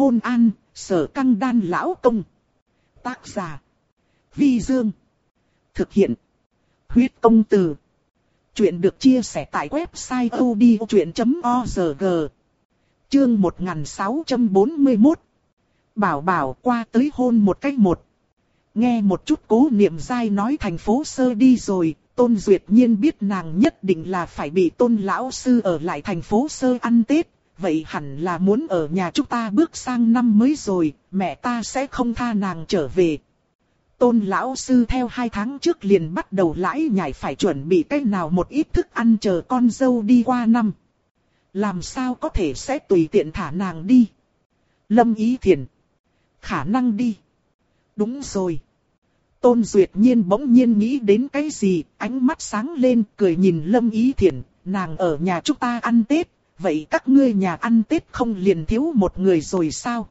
Hôn an, sở căng đan lão công. Tác giả. Vi Dương. Thực hiện. Huyết công từ. Chuyện được chia sẻ tại website odchuyện.org. Chương 1641. Bảo bảo qua tới hôn một cách một. Nghe một chút cố niệm dai nói thành phố sơ đi rồi, Tôn Duyệt Nhiên biết nàng nhất định là phải bị Tôn Lão Sư ở lại thành phố sơ ăn Tết, vậy hẳn là muốn ở nhà chúng ta bước sang năm mới rồi, mẹ ta sẽ không tha nàng trở về. Tôn Lão Sư theo hai tháng trước liền bắt đầu lãi nhảy phải chuẩn bị cách nào một ít thức ăn chờ con dâu đi qua năm. Làm sao có thể sẽ tùy tiện thả nàng đi. Lâm Ý Thiền. Khả năng đi. Đúng rồi. Tôn Duyệt Nhiên bỗng nhiên nghĩ đến cái gì, ánh mắt sáng lên, cười nhìn Lâm Ý Thiển, nàng ở nhà chúng ta ăn Tết, vậy các ngươi nhà ăn Tết không liền thiếu một người rồi sao?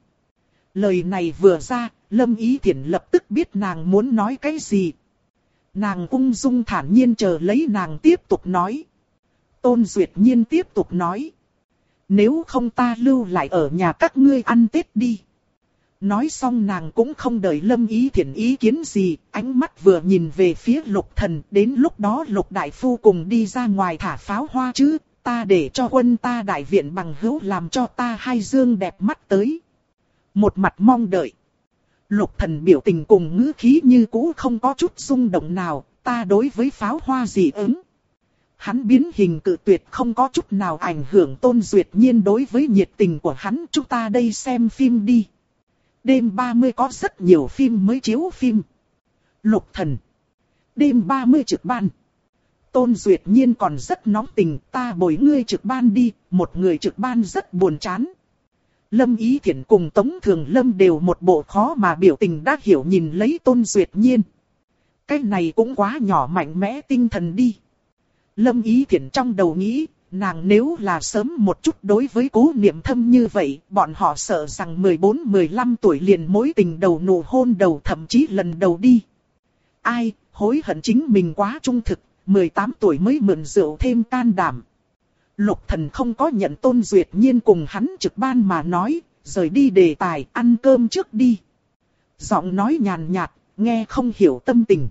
Lời này vừa ra, Lâm Ý Thiển lập tức biết nàng muốn nói cái gì. Nàng ung dung thản nhiên chờ lấy nàng tiếp tục nói. Tôn Duyệt Nhiên tiếp tục nói. Nếu không ta lưu lại ở nhà các ngươi ăn Tết đi. Nói xong nàng cũng không đợi lâm ý thiển ý kiến gì, ánh mắt vừa nhìn về phía lục thần, đến lúc đó lục đại phu cùng đi ra ngoài thả pháo hoa chứ, ta để cho quân ta đại viện bằng hữu làm cho ta hai dương đẹp mắt tới. Một mặt mong đợi. Lục thần biểu tình cùng ngữ khí như cũ không có chút rung động nào, ta đối với pháo hoa gì ứng. Hắn biến hình cự tuyệt không có chút nào ảnh hưởng tôn duyệt nhiên đối với nhiệt tình của hắn. Chúng ta đây xem phim đi. Đêm 30 có rất nhiều phim mới chiếu phim. Lục thần. Đêm 30 trực ban. Tôn Duyệt Nhiên còn rất nóng tình, ta bồi ngươi trực ban đi, một người trực ban rất buồn chán. Lâm Ý Thiển cùng Tống Thường Lâm đều một bộ khó mà biểu tình đã hiểu nhìn lấy Tôn Duyệt Nhiên. Cái này cũng quá nhỏ mạnh mẽ tinh thần đi. Lâm Ý Thiển trong đầu nghĩ, nàng nếu là sớm một chút đối với cố niệm thâm như vậy, bọn họ sợ rằng 14-15 tuổi liền mối tình đầu nụ hôn đầu thậm chí lần đầu đi. Ai, hối hận chính mình quá trung thực, 18 tuổi mới mượn rượu thêm can đảm. Lục thần không có nhận tôn duyệt nhiên cùng hắn trực ban mà nói, rời đi đề tài, ăn cơm trước đi. Giọng nói nhàn nhạt, nghe không hiểu tâm tình.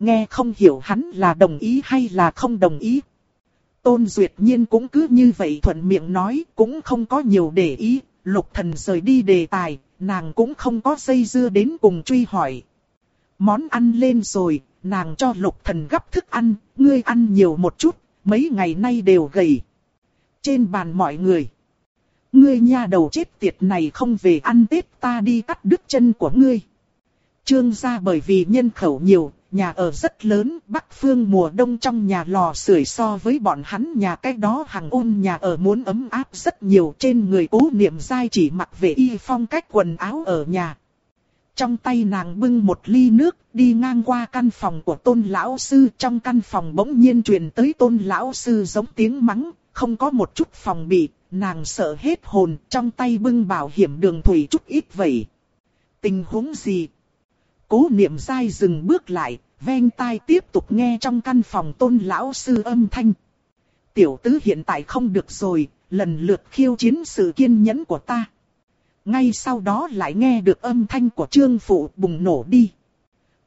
Nghe không hiểu hắn là đồng ý hay là không đồng ý. Tôn Duyệt Nhiên cũng cứ như vậy thuận miệng nói, cũng không có nhiều để ý, lục thần rời đi đề tài, nàng cũng không có dây dưa đến cùng truy hỏi. Món ăn lên rồi, nàng cho lục thần gấp thức ăn, ngươi ăn nhiều một chút, mấy ngày nay đều gầy. Trên bàn mọi người. Ngươi nha đầu chết tiệt này không về ăn Tết ta đi cắt đứt chân của ngươi. Trương gia bởi vì nhân khẩu nhiều, nhà ở rất lớn, bắc phương mùa đông trong nhà lò sưởi so với bọn hắn nhà cách đó hàng ôn nhà ở muốn ấm áp rất nhiều trên người cố niệm dai chỉ mặc về y phong cách quần áo ở nhà. Trong tay nàng bưng một ly nước, đi ngang qua căn phòng của tôn lão sư, trong căn phòng bỗng nhiên truyền tới tôn lão sư giống tiếng mắng, không có một chút phòng bị, nàng sợ hết hồn, trong tay bưng bảo hiểm đường thủy chút ít vậy. Tình huống gì? Cố niệm dai dừng bước lại, ven tai tiếp tục nghe trong căn phòng tôn lão sư âm thanh. Tiểu tứ hiện tại không được rồi, lần lượt khiêu chiến sự kiên nhẫn của ta. Ngay sau đó lại nghe được âm thanh của trương phụ bùng nổ đi.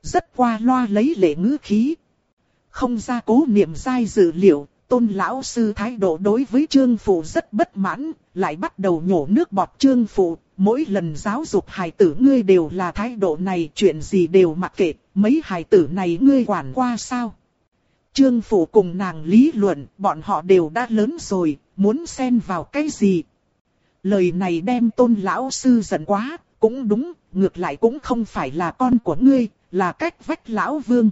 Rất qua loa lấy lệ ngữ khí. Không ra cố niệm dai dự liệu, tôn lão sư thái độ đối với trương phụ rất bất mãn, lại bắt đầu nhổ nước bọt trương phụ, mỗi lần giáo dục hài tử ngươi đều là thái độ này, chuyện gì đều mặc kệ, mấy hài tử này ngươi quản qua sao? Trương phụ cùng nàng lý luận, bọn họ đều đã lớn rồi, muốn xen vào cái gì? Lời này đem tôn lão sư giận quá, cũng đúng, ngược lại cũng không phải là con của ngươi, là cách vách lão vương.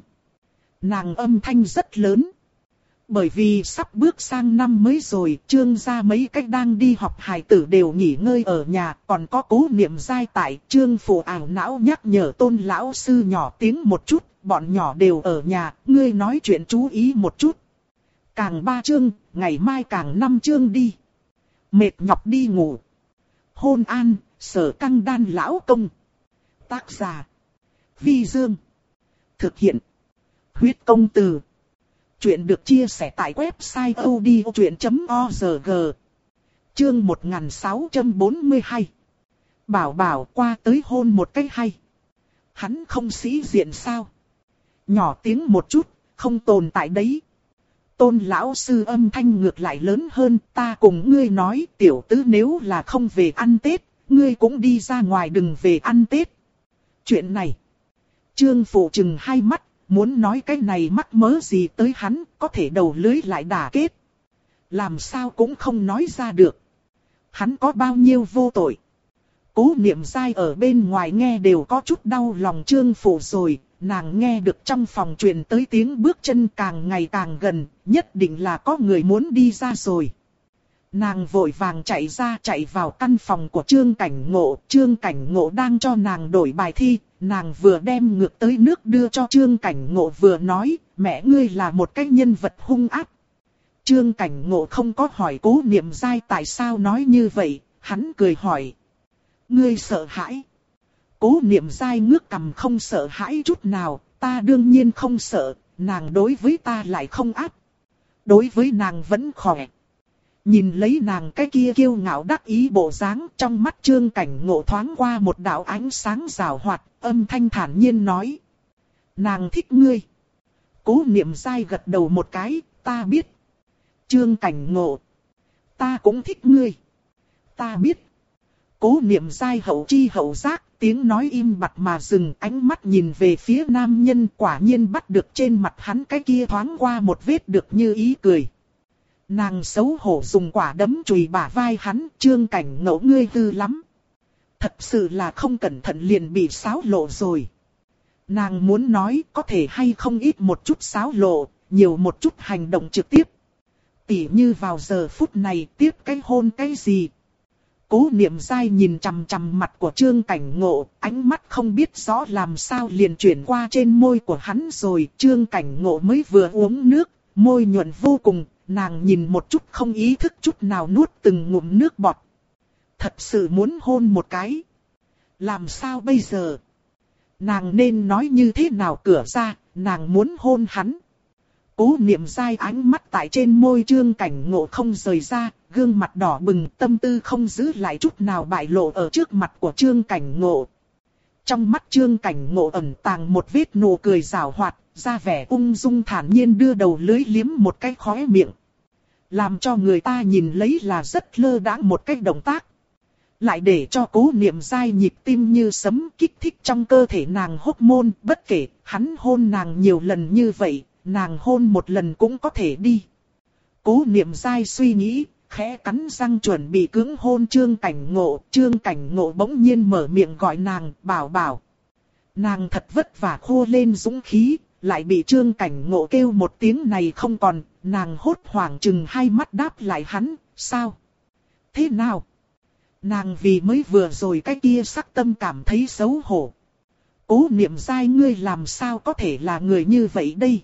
Nàng âm thanh rất lớn. Bởi vì sắp bước sang năm mới rồi, trương gia mấy cách đang đi học hài tử đều nghỉ ngơi ở nhà, còn có cố niệm giai tại, trương phụ ảo não nhắc nhở tôn lão sư nhỏ tiếng một chút, bọn nhỏ đều ở nhà, ngươi nói chuyện chú ý một chút. Càng ba chương, ngày mai càng năm chương đi. Mệt nhọc đi ngủ. Hôn an, sở căng đan lão công. Tác giả. Vi Dương. Thực hiện. Huyết công từ. Chuyện được chia sẻ tại website odchuyện.org Chương 1642 Bảo bảo qua tới hôn một cái hay. Hắn không sĩ diện sao? Nhỏ tiếng một chút, không tồn tại đấy. Tôn lão sư âm thanh ngược lại lớn hơn, ta cùng ngươi nói tiểu tứ nếu là không về ăn Tết, ngươi cũng đi ra ngoài đừng về ăn Tết. Chuyện này, trương phụ chừng hai mắt, muốn nói cái này mắc mớ gì tới hắn, có thể đầu lưới lại đả kết. Làm sao cũng không nói ra được. Hắn có bao nhiêu vô tội. Cố niệm sai ở bên ngoài nghe đều có chút đau lòng trương phụ rồi, nàng nghe được trong phòng truyền tới tiếng bước chân càng ngày càng gần, nhất định là có người muốn đi ra rồi. Nàng vội vàng chạy ra chạy vào căn phòng của Trương Cảnh Ngộ, Trương Cảnh Ngộ đang cho nàng đổi bài thi, nàng vừa đem ngược tới nước đưa cho Trương Cảnh Ngộ vừa nói, mẹ ngươi là một cái nhân vật hung ác. Trương Cảnh Ngộ không có hỏi cố niệm dai tại sao nói như vậy, hắn cười hỏi. Ngươi sợ hãi. Cố niệm dai ngước cầm không sợ hãi chút nào, ta đương nhiên không sợ, nàng đối với ta lại không áp. Đối với nàng vẫn khỏe. Nhìn lấy nàng cái kia kiêu ngạo đắc ý bộ dáng trong mắt trương cảnh ngộ thoáng qua một đạo ánh sáng rào hoạt, âm thanh thản nhiên nói. Nàng thích ngươi. Cố niệm dai gật đầu một cái, ta biết. Trương cảnh ngộ. Ta cũng thích ngươi. Ta biết. Cố niệm dai hậu chi hậu giác, tiếng nói im bặt mà dừng ánh mắt nhìn về phía nam nhân quả nhiên bắt được trên mặt hắn cái kia thoáng qua một vết được như ý cười. Nàng xấu hổ dùng quả đấm chùi bả vai hắn, trương cảnh ngẫu ngươi tư lắm. Thật sự là không cẩn thận liền bị xáo lộ rồi. Nàng muốn nói có thể hay không ít một chút xáo lộ, nhiều một chút hành động trực tiếp. Tỉ như vào giờ phút này tiếp cái hôn cái gì, Cố niệm dai nhìn chằm chằm mặt của trương cảnh ngộ, ánh mắt không biết rõ làm sao liền chuyển qua trên môi của hắn rồi. Trương cảnh ngộ mới vừa uống nước, môi nhuận vô cùng, nàng nhìn một chút không ý thức chút nào nuốt từng ngụm nước bọt. Thật sự muốn hôn một cái. Làm sao bây giờ? Nàng nên nói như thế nào cửa ra, nàng muốn hôn hắn. Cố niệm dai ánh mắt tại trên môi trương cảnh ngộ không rời ra, gương mặt đỏ bừng tâm tư không giữ lại chút nào bại lộ ở trước mặt của trương cảnh ngộ. Trong mắt trương cảnh ngộ ẩn tàng một vết nụ cười rào hoạt, ra vẻ ung dung thản nhiên đưa đầu lưới liếm một cái khóe miệng. Làm cho người ta nhìn lấy là rất lơ đãng một cách động tác. Lại để cho cố niệm dai nhịp tim như sấm kích thích trong cơ thể nàng hốc môn, bất kể hắn hôn nàng nhiều lần như vậy, nàng hôn một lần cũng có thể đi. Cố niệm dai suy nghĩ, khẽ cắn răng chuẩn bị cưỡng hôn trương cảnh ngộ, trương cảnh ngộ bỗng nhiên mở miệng gọi nàng, bảo bảo. Nàng thật vất vả khô lên dũng khí, lại bị trương cảnh ngộ kêu một tiếng này không còn, nàng hốt hoảng chừng hai mắt đáp lại hắn, sao? Thế nào? Nàng vì mới vừa rồi cái kia sắc tâm cảm thấy xấu hổ. Cố niệm dai ngươi làm sao có thể là người như vậy đây?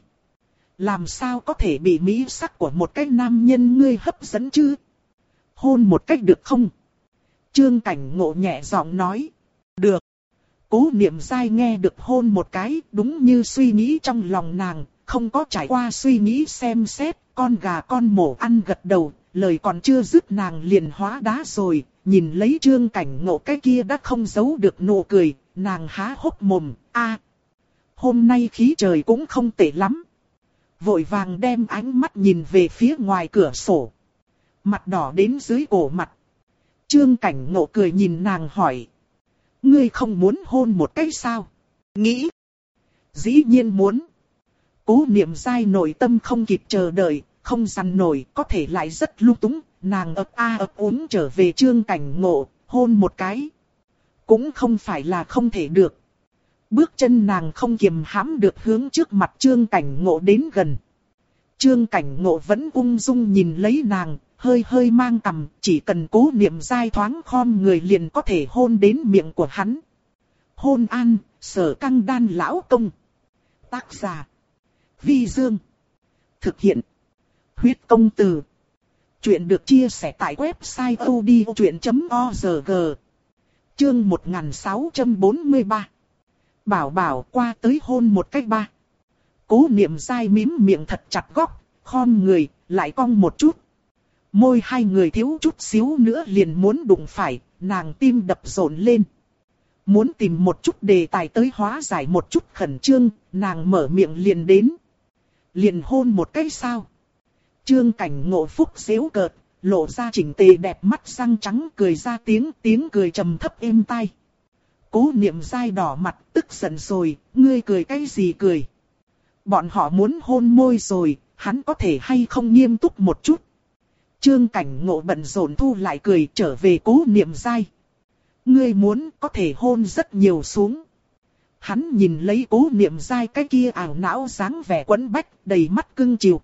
Làm sao có thể bị mỹ sắc của một cái nam nhân ngươi hấp dẫn chứ? Hôn một cách được không? Trương cảnh ngộ nhẹ giọng nói. Được. Cố niệm dai nghe được hôn một cái đúng như suy nghĩ trong lòng nàng, không có trải qua suy nghĩ xem xét, con gà con mổ ăn gật đầu, lời còn chưa dứt nàng liền hóa đá rồi, nhìn lấy trương cảnh ngộ cái kia đã không giấu được nụ cười, nàng há hốc mồm, a Hôm nay khí trời cũng không tệ lắm vội vàng đem ánh mắt nhìn về phía ngoài cửa sổ. Mặt đỏ đến dưới cổ mặt. Trương cảnh ngộ cười nhìn nàng hỏi. Ngươi không muốn hôn một cái sao? Nghĩ. Dĩ nhiên muốn. Cố niệm dai nội tâm không kịp chờ đợi, không dằn nổi, có thể lại rất lung túng, nàng ấp a ấp úng trở về trương cảnh ngộ, hôn một cái. Cũng không phải là không thể được. Bước chân nàng không kiềm hãm được hướng trước mặt trương cảnh ngộ đến gần. Trương cảnh ngộ vẫn ung dung nhìn lấy nàng, hơi hơi mang tầm, chỉ cần cố niệm dai thoáng khom người liền có thể hôn đến miệng của hắn. Hôn an, sở căng đan lão công. Tác giả. Vi Dương. Thực hiện. Huyết công từ. Chuyện được chia sẻ tại website odchuyện.org. Chương 1643 bảo bảo qua tới hôn một cách ba. Cố niệm dai mím miệng thật chặt góc, khom người, lại cong một chút. Môi hai người thiếu chút xíu nữa liền muốn đụng phải, nàng tim đập rộn lên. Muốn tìm một chút đề tài tới hóa giải một chút khẩn trương, nàng mở miệng liền đến. Liền hôn một cái sao. Trương cảnh ngộ phúc xéo cợt, lộ ra chỉnh tề đẹp mắt răng trắng cười ra tiếng, tiếng cười trầm thấp êm tai. Cố niệm dai đỏ mặt, tức giận rồi, ngươi cười cái gì cười. Bọn họ muốn hôn môi rồi, hắn có thể hay không nghiêm túc một chút. Trương cảnh ngộ bận rộn thu lại cười trở về cố niệm dai. Ngươi muốn có thể hôn rất nhiều xuống. Hắn nhìn lấy cố niệm dai cái kia ảo não dáng vẻ quấn bách đầy mắt cưng chiều.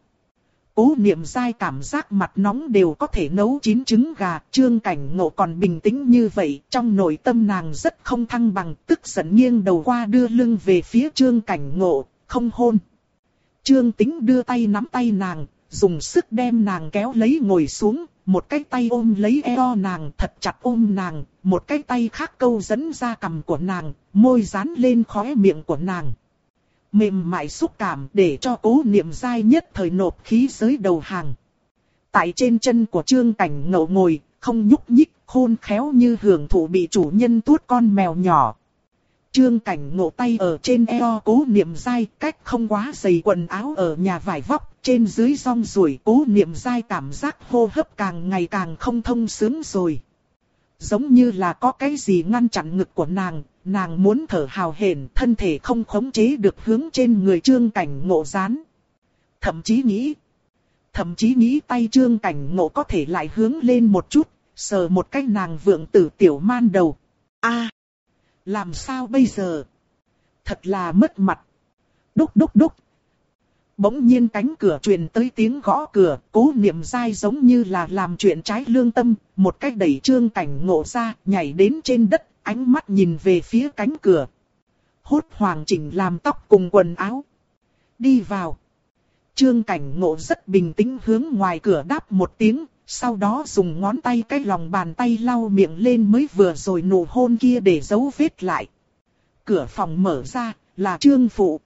Cố niệm dai cảm giác mặt nóng đều có thể nấu chín trứng gà, trương cảnh ngộ còn bình tĩnh như vậy, trong nội tâm nàng rất không thăng bằng, tức giận nghiêng đầu qua đưa lưng về phía trương cảnh ngộ, không hôn. Trương tính đưa tay nắm tay nàng, dùng sức đem nàng kéo lấy ngồi xuống, một cái tay ôm lấy eo nàng thật chặt ôm nàng, một cái tay khác câu dẫn ra cầm của nàng, môi dán lên khóe miệng của nàng mềm mại xúc cảm để cho cố niệm dai nhất thời nộp khí giới đầu hàng. Tại trên chân của trương cảnh ngậu ngồi, không nhúc nhích, khôn khéo như hưởng thụ bị chủ nhân tuốt con mèo nhỏ. Trương cảnh ngộ tay ở trên eo cố niệm dai, cách không quá dày quần áo ở nhà vải vóc, trên dưới rong ruổi cố niệm dai cảm giác hô hấp càng ngày càng không thông sướng rồi. Giống như là có cái gì ngăn chặn ngực của nàng, nàng muốn thở hào hển, thân thể không khống chế được hướng trên người trương cảnh ngộ dán. Thậm chí nghĩ, thậm chí nghĩ tay trương cảnh ngộ có thể lại hướng lên một chút, sờ một cái nàng vượng tử tiểu man đầu. a làm sao bây giờ? Thật là mất mặt. Đúc đúc đúc. Bỗng nhiên cánh cửa truyền tới tiếng gõ cửa, cố niệm dai giống như là làm chuyện trái lương tâm, một cách đẩy trương cảnh ngộ ra, nhảy đến trên đất, ánh mắt nhìn về phía cánh cửa. Hốt hoàng chỉnh làm tóc cùng quần áo. Đi vào. Trương cảnh ngộ rất bình tĩnh hướng ngoài cửa đáp một tiếng, sau đó dùng ngón tay cái lòng bàn tay lau miệng lên mới vừa rồi nụ hôn kia để giấu vết lại. Cửa phòng mở ra, là trương phụ.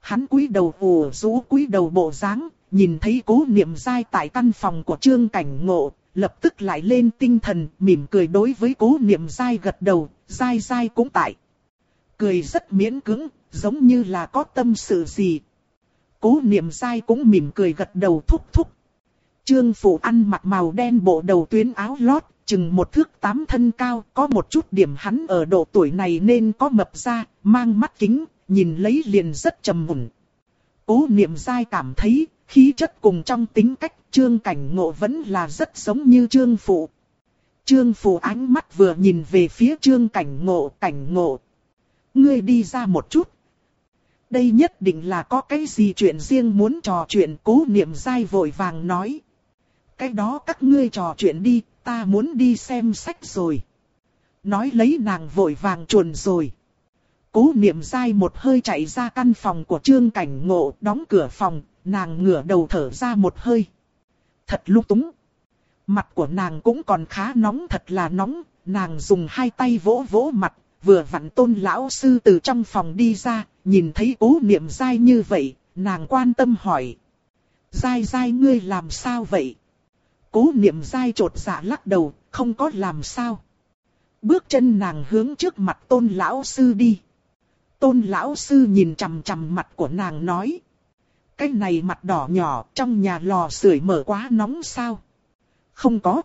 Hắn cúi đầu ủ rũ cúi đầu bộ dáng, nhìn thấy cố niệm dai tại căn phòng của trương cảnh ngộ, lập tức lại lên tinh thần, mỉm cười đối với cố niệm dai gật đầu, dai dai cũng tại. Cười rất miễn cứng, giống như là có tâm sự gì. Cố niệm dai cũng mỉm cười gật đầu thúc thúc. Trương Phụ ăn mặc màu đen bộ đầu tuyến áo lót, chừng một thước tám thân cao, có một chút điểm hắn ở độ tuổi này nên có mập ra, mang mắt kính, nhìn lấy liền rất trầm mùn. Cố niệm dai cảm thấy, khí chất cùng trong tính cách trương cảnh ngộ vẫn là rất giống như trương phụ. Trương phụ ánh mắt vừa nhìn về phía trương cảnh ngộ, cảnh ngộ. Ngươi đi ra một chút. Đây nhất định là có cái gì chuyện riêng muốn trò chuyện cố niệm dai vội vàng nói. Cái đó các ngươi trò chuyện đi, ta muốn đi xem sách rồi. Nói lấy nàng vội vàng chuồn rồi. Cố niệm dai một hơi chạy ra căn phòng của trương cảnh ngộ, đóng cửa phòng, nàng ngửa đầu thở ra một hơi. Thật lúc túng. Mặt của nàng cũng còn khá nóng thật là nóng, nàng dùng hai tay vỗ vỗ mặt, vừa vặn tôn lão sư từ trong phòng đi ra, nhìn thấy cố niệm dai như vậy, nàng quan tâm hỏi. Dai dai ngươi làm sao vậy? Cố niệm dai trột dạ lắc đầu, không có làm sao. Bước chân nàng hướng trước mặt tôn lão sư đi. Tôn lão sư nhìn chằm chằm mặt của nàng nói. Cái này mặt đỏ nhỏ trong nhà lò sưởi mở quá nóng sao? Không có.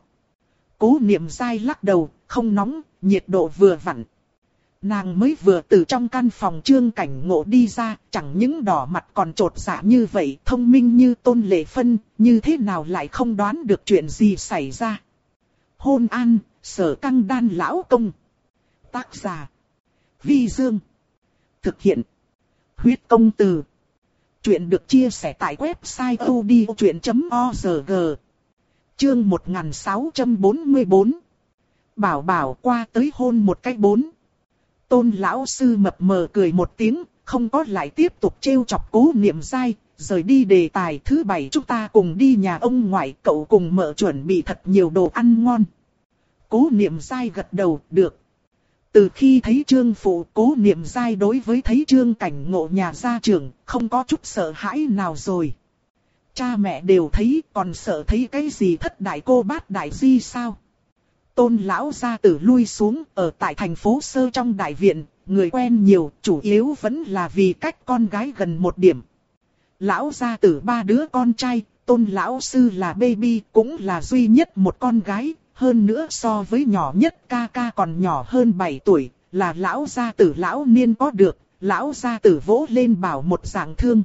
Cố niệm dai lắc đầu, không nóng, nhiệt độ vừa vặn. Nàng mới vừa từ trong căn phòng trương cảnh ngộ đi ra, chẳng những đỏ mặt còn trột dạ như vậy, thông minh như tôn lệ phân, như thế nào lại không đoán được chuyện gì xảy ra. Hôn an, sở căng đan lão công. Tác giả. Vi Dương. Thực hiện. Huyết công từ. Chuyện được chia sẻ tại website odchuyện.org. Chương 1644. Bảo bảo qua tới hôn một cái bốn. Tôn lão sư mập mờ cười một tiếng, không có lại tiếp tục trêu chọc cố niệm dai, rời đi đề tài thứ bảy chúng ta cùng đi nhà ông ngoại cậu cùng mợ chuẩn bị thật nhiều đồ ăn ngon. Cố niệm dai gật đầu, được. Từ khi thấy trương phụ cố niệm dai đối với thấy trương cảnh ngộ nhà gia trưởng, không có chút sợ hãi nào rồi. Cha mẹ đều thấy còn sợ thấy cái gì thất đại cô bát đại di sao. Tôn lão gia tử lui xuống ở tại thành phố sơ trong đại viện, người quen nhiều, chủ yếu vẫn là vì cách con gái gần một điểm. Lão gia tử ba đứa con trai, tôn lão sư là baby, cũng là duy nhất một con gái, hơn nữa so với nhỏ nhất ca ca còn nhỏ hơn 7 tuổi, là lão gia tử lão niên có được, lão gia tử vỗ lên bảo một dạng thương.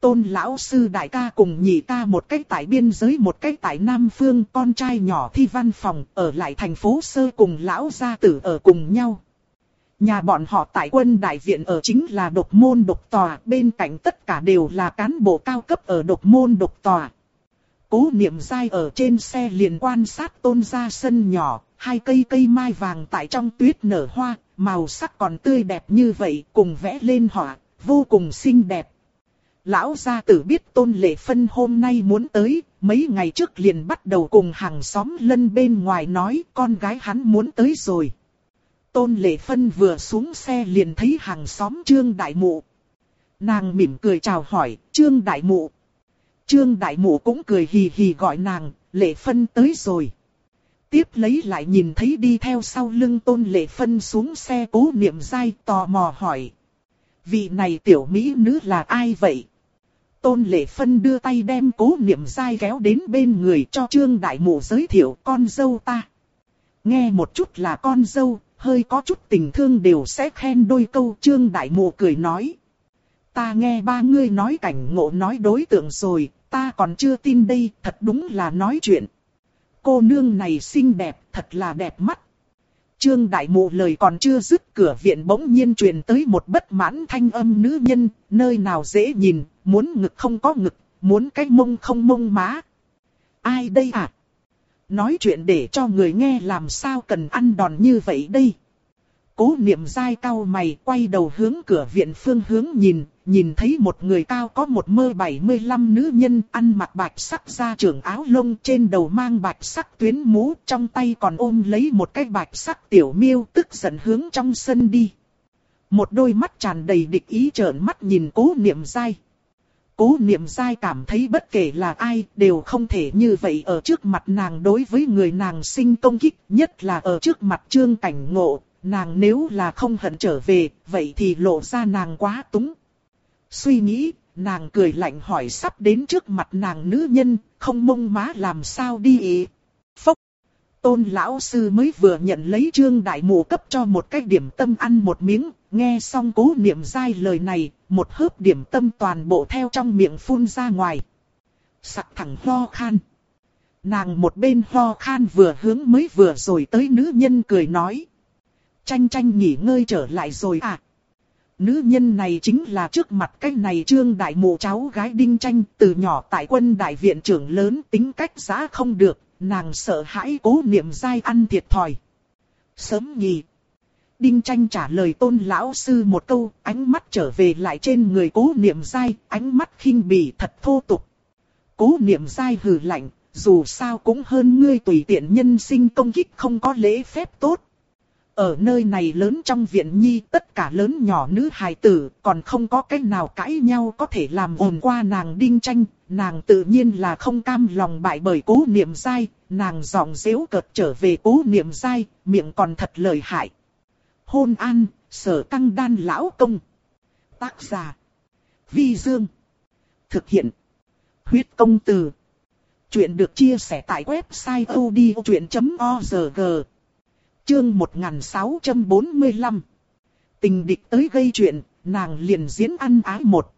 Tôn lão sư đại ca cùng nhị ca một cách tại biên giới một cách tại Nam Phương con trai nhỏ thi văn phòng ở lại thành phố sơ cùng lão gia tử ở cùng nhau. Nhà bọn họ tại quân đại viện ở chính là độc môn độc tòa, bên cạnh tất cả đều là cán bộ cao cấp ở độc môn độc tòa. Cố niệm dai ở trên xe liền quan sát tôn ra sân nhỏ, hai cây cây mai vàng tại trong tuyết nở hoa, màu sắc còn tươi đẹp như vậy, cùng vẽ lên họa, vô cùng xinh đẹp. Lão gia tử biết tôn lệ phân hôm nay muốn tới, mấy ngày trước liền bắt đầu cùng hàng xóm lân bên ngoài nói con gái hắn muốn tới rồi. Tôn Lệ Phân vừa xuống xe liền thấy hàng xóm Trương Đại Mụ. Nàng mỉm cười chào hỏi, Trương Đại Mụ. Trương Đại Mụ cũng cười hì hì gọi nàng, Lệ Phân tới rồi. Tiếp lấy lại nhìn thấy đi theo sau lưng Tôn Lệ Phân xuống xe cố niệm dai tò mò hỏi. Vị này tiểu mỹ nữ là ai vậy? Tôn Lệ Phân đưa tay đem cố niệm dai kéo đến bên người cho Trương Đại Mụ giới thiệu con dâu ta. Nghe một chút là con dâu, hơi có chút tình thương đều sẽ khen đôi câu trương đại mụ cười nói. Ta nghe ba ngươi nói cảnh ngộ nói đối tượng rồi, ta còn chưa tin đây, thật đúng là nói chuyện. Cô nương này xinh đẹp, thật là đẹp mắt. Trương đại mụ lời còn chưa dứt cửa viện bỗng nhiên truyền tới một bất mãn thanh âm nữ nhân, nơi nào dễ nhìn, muốn ngực không có ngực, muốn cái mông không mông má. Ai đây à? Nói chuyện để cho người nghe làm sao cần ăn đòn như vậy đây. Cố niệm dai cao mày quay đầu hướng cửa viện phương hướng nhìn, nhìn thấy một người cao có một mơ 75 nữ nhân ăn mặc bạch sắc da trưởng áo lông trên đầu mang bạch sắc tuyến mũ trong tay còn ôm lấy một cái bạch sắc tiểu miêu tức giận hướng trong sân đi. Một đôi mắt tràn đầy địch ý trợn mắt nhìn cố niệm dai. Cố niệm dai cảm thấy bất kể là ai đều không thể như vậy ở trước mặt nàng đối với người nàng sinh công kích, nhất là ở trước mặt trương cảnh ngộ, nàng nếu là không hận trở về, vậy thì lộ ra nàng quá túng. Suy nghĩ, nàng cười lạnh hỏi sắp đến trước mặt nàng nữ nhân, không mông má làm sao đi ý. Phốc! Tôn lão sư mới vừa nhận lấy trương đại mù cấp cho một cái điểm tâm ăn một miếng, nghe xong cố niệm dai lời này, một hớp điểm tâm toàn bộ theo trong miệng phun ra ngoài. Sặc thẳng ho khan. Nàng một bên ho khan vừa hướng mới vừa rồi tới nữ nhân cười nói. Tranh tranh nghỉ ngơi trở lại rồi à. Nữ nhân này chính là trước mặt cái này trương đại mụ cháu gái đinh tranh từ nhỏ tại quân đại viện trưởng lớn tính cách giá không được, nàng sợ hãi cố niệm dai ăn thiệt thòi. Sớm nhì. Đinh tranh trả lời tôn lão sư một câu, ánh mắt trở về lại trên người cố niệm dai, ánh mắt khinh bỉ thật thô tục. Cố niệm dai hừ lạnh, dù sao cũng hơn ngươi tùy tiện nhân sinh công kích không có lễ phép tốt. Ở nơi này lớn trong viện nhi tất cả lớn nhỏ nữ hài tử còn không có cách nào cãi nhau có thể làm ồn qua nàng đinh tranh, nàng tự nhiên là không cam lòng bại bởi cố niệm dai, nàng giọng dễu cợt trở về cố niệm dai, miệng còn thật lời hại. Hôn an, sở căng đan lão công. Tác giả. Vi Dương. Thực hiện. Huyết công từ. Chuyện được chia sẻ tại website odchuyện.org. Chương 1645 Tình địch tới gây chuyện, nàng liền diễn ăn ái một.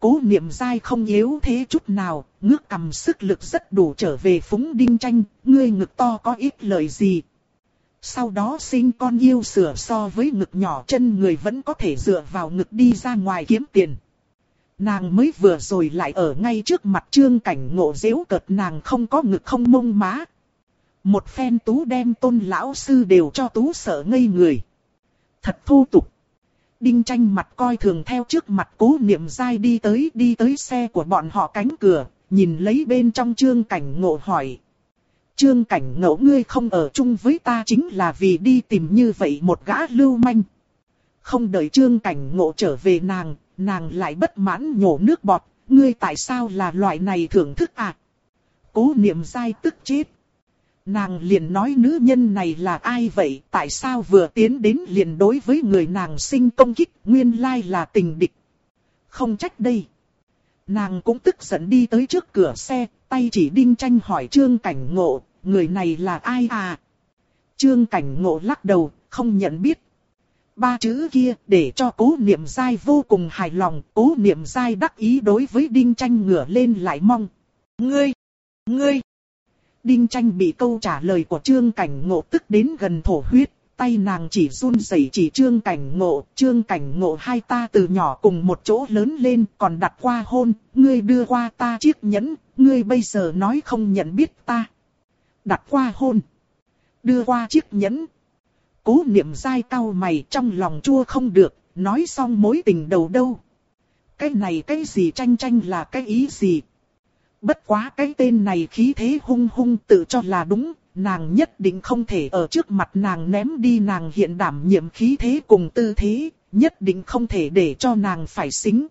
Cố niệm dai không yếu thế chút nào, ngước cầm sức lực rất đủ trở về phúng đinh tranh, ngươi ngực to có ít lời gì. Sau đó sinh con yêu sửa so với ngực nhỏ chân người vẫn có thể dựa vào ngực đi ra ngoài kiếm tiền. Nàng mới vừa rồi lại ở ngay trước mặt trương cảnh ngộ dễu cợt nàng không có ngực không mông má, một phen tú đem tôn lão sư đều cho tú sợ ngây người. Thật thô tục. Đinh tranh mặt coi thường theo trước mặt cố niệm dai đi tới đi tới xe của bọn họ cánh cửa, nhìn lấy bên trong trương cảnh ngộ hỏi. Trương cảnh ngộ ngươi không ở chung với ta chính là vì đi tìm như vậy một gã lưu manh. Không đợi trương cảnh ngộ trở về nàng, nàng lại bất mãn nhổ nước bọt, ngươi tại sao là loại này thưởng thức à? Cố niệm dai tức chết. Nàng liền nói nữ nhân này là ai vậy, tại sao vừa tiến đến liền đối với người nàng sinh công kích, nguyên lai là tình địch. Không trách đây. Nàng cũng tức giận đi tới trước cửa xe, tay chỉ đinh tranh hỏi trương cảnh ngộ, người này là ai à? Trương cảnh ngộ lắc đầu, không nhận biết. Ba chữ kia để cho cố niệm dai vô cùng hài lòng, cố niệm dai đắc ý đối với đinh tranh ngửa lên lại mong. Ngươi! Ngươi! Đinh tranh bị câu trả lời của trương cảnh ngộ tức đến gần thổ huyết, tay nàng chỉ run rẩy chỉ trương cảnh ngộ, trương cảnh ngộ hai ta từ nhỏ cùng một chỗ lớn lên còn đặt qua hôn, ngươi đưa qua ta chiếc nhẫn, ngươi bây giờ nói không nhận biết ta. Đặt qua hôn, đưa qua chiếc nhẫn. Cố niệm dai cao mày trong lòng chua không được, nói xong mối tình đầu đâu. Cái này cái gì tranh tranh là cái ý gì? Bất quá cái tên này khí thế hung hung tự cho là đúng, nàng nhất định không thể ở trước mặt nàng ném đi nàng hiện đảm nhiệm khí thế cùng tư thế, nhất định không thể để cho nàng phải xính.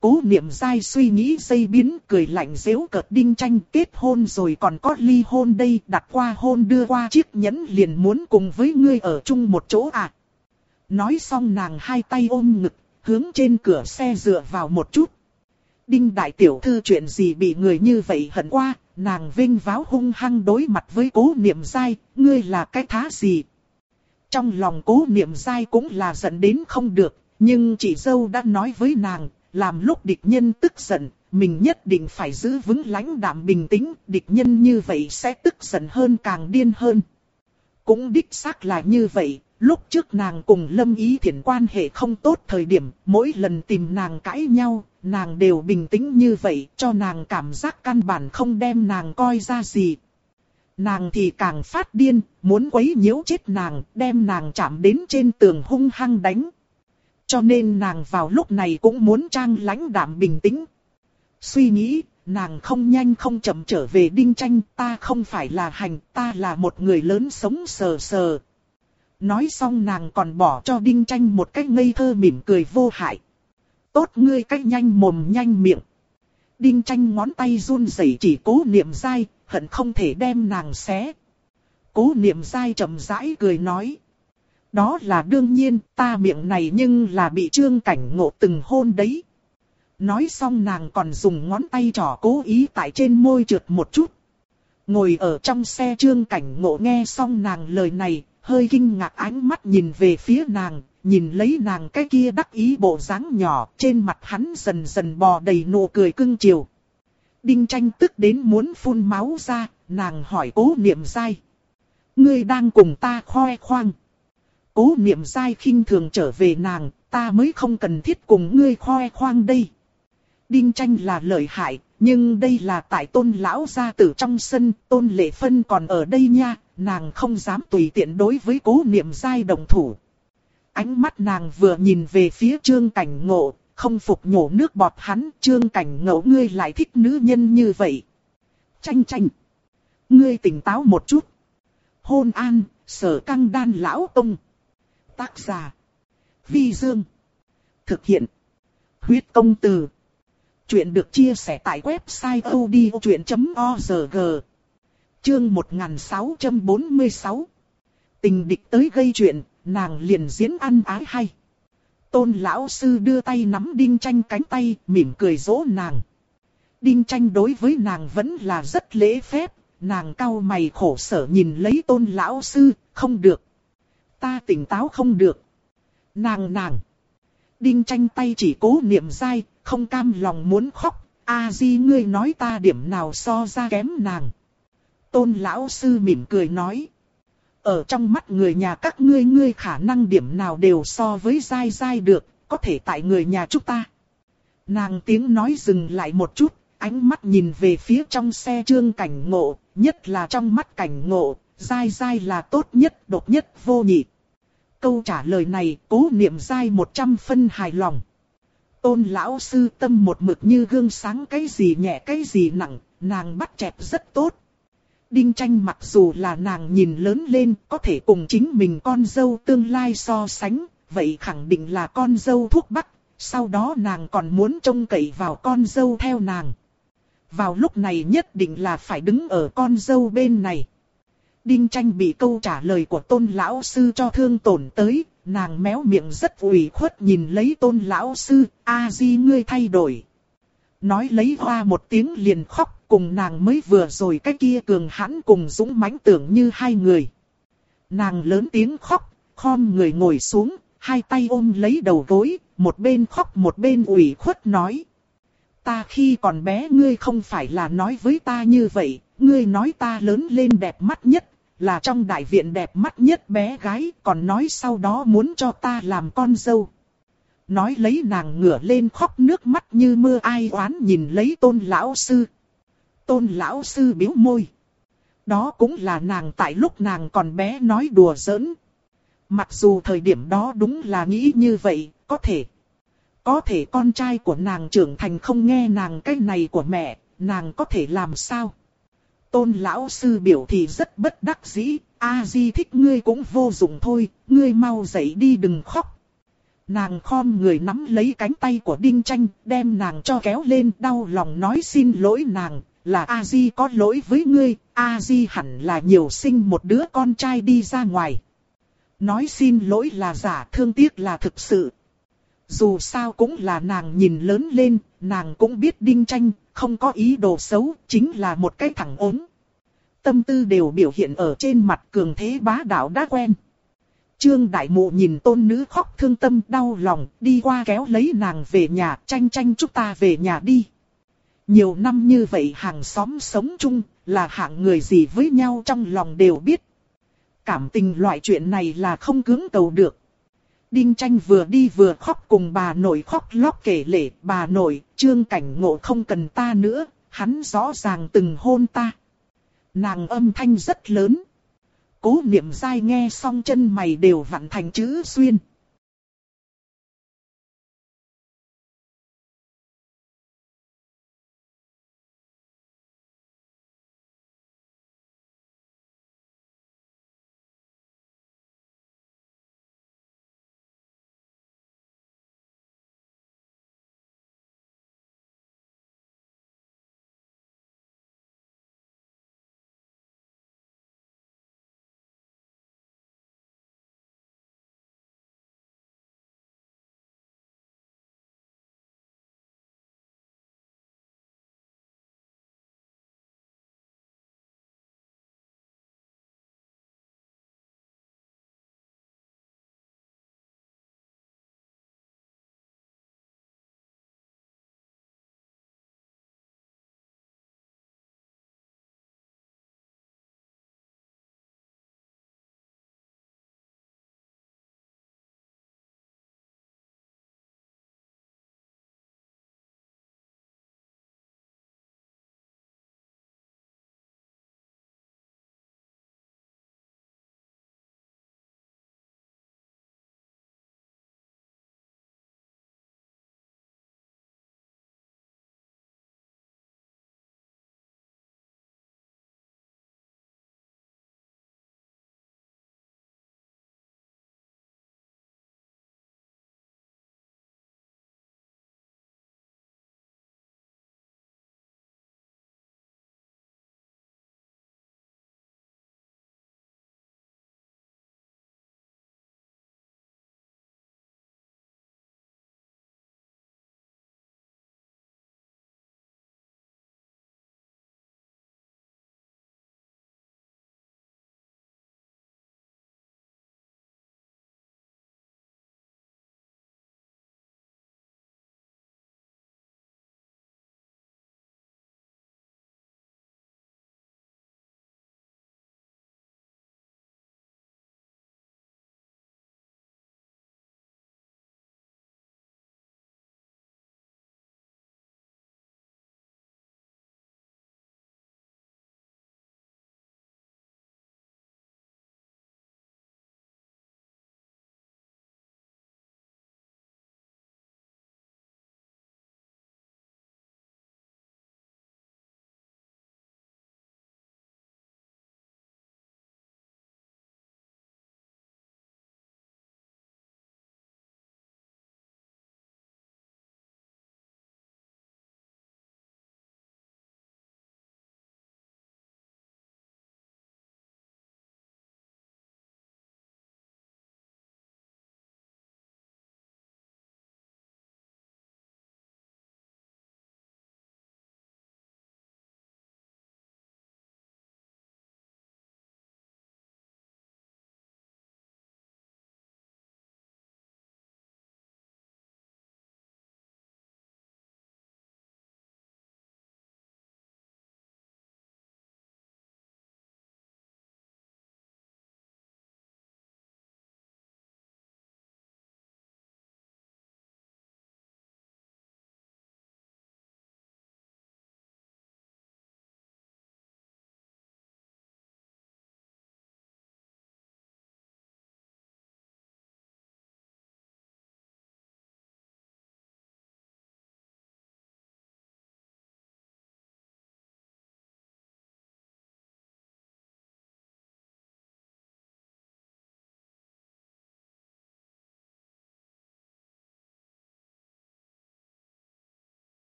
Cố niệm dai suy nghĩ dây biến cười lạnh dễu cợt đinh tranh kết hôn rồi còn có ly hôn đây đặt qua hôn đưa qua chiếc nhẫn liền muốn cùng với ngươi ở chung một chỗ à. Nói xong nàng hai tay ôm ngực, hướng trên cửa xe dựa vào một chút. Đinh đại tiểu thư chuyện gì bị người như vậy hận qua, nàng vinh váo hung hăng đối mặt với cố niệm dai, ngươi là cái thá gì? Trong lòng cố niệm dai cũng là giận đến không được, nhưng chị dâu đã nói với nàng, làm lúc địch nhân tức giận, mình nhất định phải giữ vững lãnh đạm bình tĩnh, địch nhân như vậy sẽ tức giận hơn càng điên hơn. Cũng đích xác là như vậy, lúc trước nàng cùng Lâm Ý Thiển quan hệ không tốt thời điểm, mỗi lần tìm nàng cãi nhau, nàng đều bình tĩnh như vậy, cho nàng cảm giác căn bản không đem nàng coi ra gì. Nàng thì càng phát điên, muốn quấy nhiễu chết nàng, đem nàng chạm đến trên tường hung hăng đánh. Cho nên nàng vào lúc này cũng muốn trang lãnh đạm bình tĩnh. Suy nghĩ, nàng không nhanh không chậm trở về đinh tranh, ta không phải là hành, ta là một người lớn sống sờ sờ. Nói xong nàng còn bỏ cho đinh tranh một cách ngây thơ mỉm cười vô hại. Tốt ngươi cách nhanh mồm nhanh miệng. Đinh tranh ngón tay run rẩy chỉ cố niệm dai, hận không thể đem nàng xé. Cố niệm dai chậm rãi cười nói. Đó là đương nhiên, ta miệng này nhưng là bị trương cảnh ngộ từng hôn đấy. Nói xong nàng còn dùng ngón tay trỏ cố ý tại trên môi trượt một chút. Ngồi ở trong xe trương cảnh ngộ nghe xong nàng lời này, hơi kinh ngạc ánh mắt nhìn về phía nàng, nhìn lấy nàng cái kia đắc ý bộ dáng nhỏ, trên mặt hắn dần dần bò đầy nụ cười cưng chiều. Đinh tranh tức đến muốn phun máu ra, nàng hỏi cố niệm dai. Ngươi đang cùng ta khoe khoang. Cố niệm dai khinh thường trở về nàng, ta mới không cần thiết cùng ngươi khoe khoang đây. Đinh tranh là lợi hại, nhưng đây là tại tôn lão gia tử trong sân, tôn lệ phân còn ở đây nha, nàng không dám tùy tiện đối với cố niệm giai đồng thủ. Ánh mắt nàng vừa nhìn về phía trương cảnh ngộ, không phục nhổ nước bọt hắn, trương cảnh ngộ ngươi lại thích nữ nhân như vậy. Tranh tranh. Ngươi tỉnh táo một chút. Hôn an, sở căng đan lão tông. Tác giả. Vi Dương. Thực hiện. Huyết công từ. Chuyện được chia sẻ tại website odchuyện.org. Chương 1646. Tình địch tới gây chuyện, nàng liền diễn ăn ái hay. Tôn lão sư đưa tay nắm đinh tranh cánh tay, mỉm cười dỗ nàng. Đinh tranh đối với nàng vẫn là rất lễ phép, nàng cau mày khổ sở nhìn lấy tôn lão sư, không được. Ta tỉnh táo không được. Nàng nàng. Đinh tranh tay chỉ cố niệm dai, không cam lòng muốn khóc. A di ngươi nói ta điểm nào so ra kém nàng. Tôn lão sư mỉm cười nói. Ở trong mắt người nhà các ngươi ngươi khả năng điểm nào đều so với dai dai được, có thể tại người nhà chúng ta. Nàng tiếng nói dừng lại một chút, ánh mắt nhìn về phía trong xe trương cảnh ngộ, nhất là trong mắt cảnh ngộ, dai dai là tốt nhất, độc nhất vô nhị. Câu trả lời này cố niệm dai một trăm phân hài lòng. Tôn lão sư tâm một mực như gương sáng cái gì nhẹ cái gì nặng, nàng bắt chẹp rất tốt. Đinh tranh mặc dù là nàng nhìn lớn lên có thể cùng chính mình con dâu tương lai so sánh, vậy khẳng định là con dâu thuốc bắc, sau đó nàng còn muốn trông cậy vào con dâu theo nàng. Vào lúc này nhất định là phải đứng ở con dâu bên này. Đinh tranh bị câu trả lời của tôn lão sư cho thương tổn tới, nàng méo miệng rất ủy khuất nhìn lấy tôn lão sư, a di ngươi thay đổi. Nói lấy hoa một tiếng liền khóc, cùng nàng mới vừa rồi cái kia cường hãn cùng dũng mãnh tưởng như hai người. Nàng lớn tiếng khóc, khom người ngồi xuống, hai tay ôm lấy đầu gối, một bên khóc một bên ủy khuất nói. Ta khi còn bé ngươi không phải là nói với ta như vậy, ngươi nói ta lớn lên đẹp mắt nhất, là trong đại viện đẹp mắt nhất bé gái, còn nói sau đó muốn cho ta làm con dâu. Nói lấy nàng ngửa lên khóc nước mắt như mưa ai oán nhìn lấy tôn lão sư. Tôn lão sư biếu môi. Đó cũng là nàng tại lúc nàng còn bé nói đùa giỡn. Mặc dù thời điểm đó đúng là nghĩ như vậy, có thể. Có thể con trai của nàng trưởng thành không nghe nàng cái này của mẹ, nàng có thể làm sao? Tôn lão sư biểu thì rất bất đắc dĩ, a di thích ngươi cũng vô dụng thôi, ngươi mau dậy đi đừng khóc. Nàng khom người nắm lấy cánh tay của Đinh Tranh, đem nàng cho kéo lên đau lòng nói xin lỗi nàng, là a di có lỗi với ngươi, a di hẳn là nhiều sinh một đứa con trai đi ra ngoài. Nói xin lỗi là giả thương tiếc là thực sự. Dù sao cũng là nàng nhìn lớn lên, nàng cũng biết đinh tranh, không có ý đồ xấu, chính là một cái thẳng ốm. Tâm tư đều biểu hiện ở trên mặt cường thế bá đạo đã quen. Trương Đại Mụ nhìn tôn nữ khóc thương tâm đau lòng, đi qua kéo lấy nàng về nhà, tranh tranh chúng ta về nhà đi. Nhiều năm như vậy hàng xóm sống chung, là hạng người gì với nhau trong lòng đều biết. Cảm tình loại chuyện này là không cứng cầu được. Đinh tranh vừa đi vừa khóc cùng bà nội khóc lóc kể lể, bà nội, trương cảnh ngộ không cần ta nữa, hắn rõ ràng từng hôn ta. Nàng âm thanh rất lớn. Cố niệm dai nghe xong chân mày đều vặn thành chữ xuyên.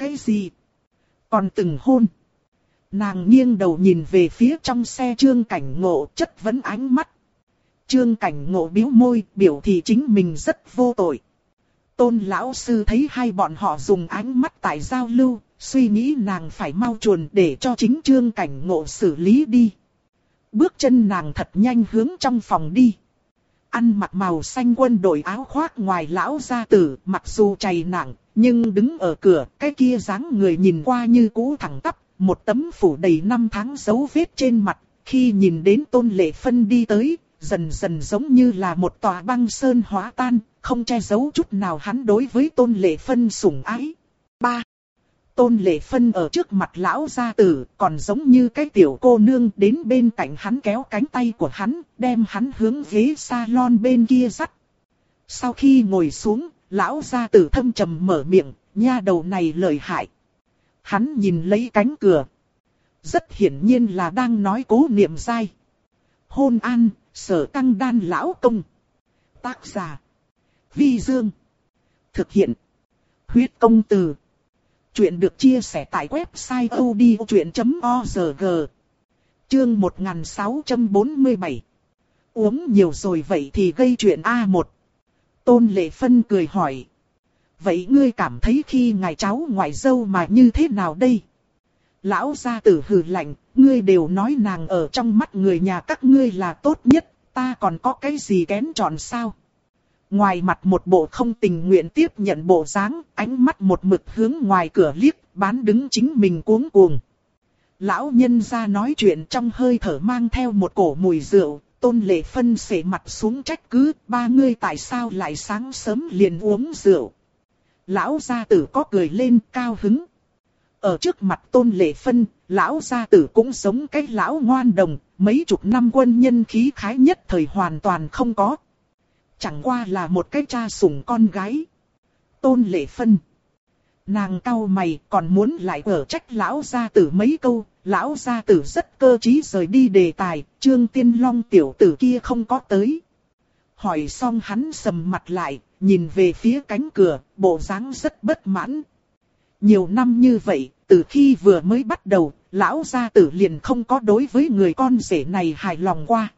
Cái gì? Còn từng hôn. Nàng nghiêng đầu nhìn về phía trong xe trương cảnh ngộ chất vấn ánh mắt. Trương cảnh ngộ biếu môi biểu thị chính mình rất vô tội. Tôn lão sư thấy hai bọn họ dùng ánh mắt tại giao lưu, suy nghĩ nàng phải mau chuồn để cho chính trương cảnh ngộ xử lý đi. Bước chân nàng thật nhanh hướng trong phòng đi. Ăn mặc màu xanh quân đội áo khoác ngoài lão gia tử, mặc dù chày nặng, nhưng đứng ở cửa, cái kia dáng người nhìn qua như cũ thẳng tắp, một tấm phủ đầy năm tháng dấu vết trên mặt, khi nhìn đến tôn lệ phân đi tới, dần dần giống như là một tòa băng sơn hóa tan, không che giấu chút nào hắn đối với tôn lệ phân sủng ái. 3. Tôn lệ phân ở trước mặt lão gia tử, còn giống như cái tiểu cô nương đến bên cạnh hắn kéo cánh tay của hắn, đem hắn hướng ghế salon bên kia dắt. Sau khi ngồi xuống, lão gia tử thâm trầm mở miệng, nha đầu này lợi hại. Hắn nhìn lấy cánh cửa. Rất hiển nhiên là đang nói cố niệm dai. Hôn an, sở căng đan lão công. Tác giả. Vi Dương. Thực hiện. Huyết công từ. Chuyện được chia sẻ tại website odchuyện.org. Chương 1647. Uống nhiều rồi vậy thì gây chuyện A1. Tôn Lệ Phân cười hỏi. Vậy ngươi cảm thấy khi ngài cháu ngoại dâu mà như thế nào đây? Lão gia tử hừ lạnh, ngươi đều nói nàng ở trong mắt người nhà các ngươi là tốt nhất, ta còn có cái gì kén chọn sao? Ngoài mặt một bộ không tình nguyện tiếp nhận bộ dáng, ánh mắt một mực hướng ngoài cửa liếc, bán đứng chính mình cuống cuồng. Lão nhân ra nói chuyện trong hơi thở mang theo một cổ mùi rượu, tôn lệ phân sể mặt xuống trách cứ, ba ngươi tại sao lại sáng sớm liền uống rượu. Lão gia tử có cười lên cao hứng. Ở trước mặt tôn lệ phân, lão gia tử cũng giống cái lão ngoan đồng, mấy chục năm quân nhân khí khái nhất thời hoàn toàn không có. Chẳng qua là một cái cha sủng con gái. Tôn lệ phân. Nàng cau mày còn muốn lại ở trách lão gia tử mấy câu, lão gia tử rất cơ trí rời đi đề tài, trương tiên long tiểu tử kia không có tới. Hỏi xong hắn sầm mặt lại, nhìn về phía cánh cửa, bộ dáng rất bất mãn. Nhiều năm như vậy, từ khi vừa mới bắt đầu, lão gia tử liền không có đối với người con rể này hài lòng qua.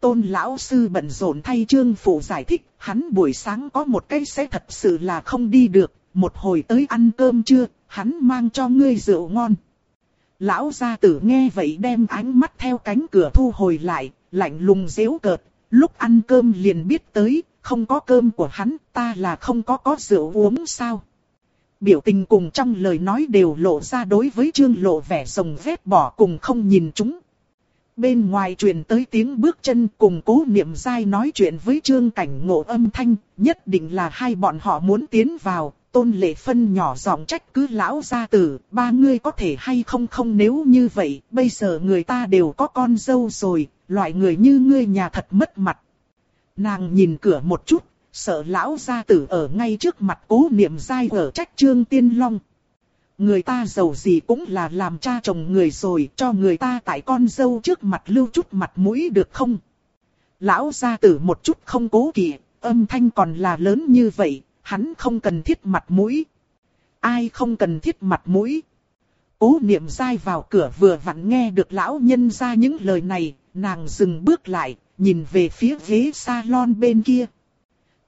Tôn lão sư bận rộn thay trương phụ giải thích, hắn buổi sáng có một cái sẽ thật sự là không đi được, một hồi tới ăn cơm trưa hắn mang cho ngươi rượu ngon. Lão gia tử nghe vậy đem ánh mắt theo cánh cửa thu hồi lại, lạnh lùng dễu cợt, lúc ăn cơm liền biết tới, không có cơm của hắn, ta là không có có rượu uống sao. Biểu tình cùng trong lời nói đều lộ ra đối với trương lộ vẻ rồng vết bỏ cùng không nhìn chúng. Bên ngoài truyền tới tiếng bước chân cùng cố niệm dai nói chuyện với trương cảnh ngộ âm thanh, nhất định là hai bọn họ muốn tiến vào, tôn lệ phân nhỏ giọng trách cứ lão gia tử, ba ngươi có thể hay không không nếu như vậy, bây giờ người ta đều có con dâu rồi, loại người như ngươi nhà thật mất mặt. Nàng nhìn cửa một chút, sợ lão gia tử ở ngay trước mặt cố niệm dai ở trách trương tiên long. Người ta giàu gì cũng là làm cha chồng người rồi, cho người ta tại con dâu trước mặt lưu chút mặt mũi được không? Lão gia tử một chút không cố kỵ, âm thanh còn là lớn như vậy, hắn không cần thiết mặt mũi. Ai không cần thiết mặt mũi? Cố niệm dai vào cửa vừa vặn nghe được lão nhân ra những lời này, nàng dừng bước lại, nhìn về phía ghế salon bên kia.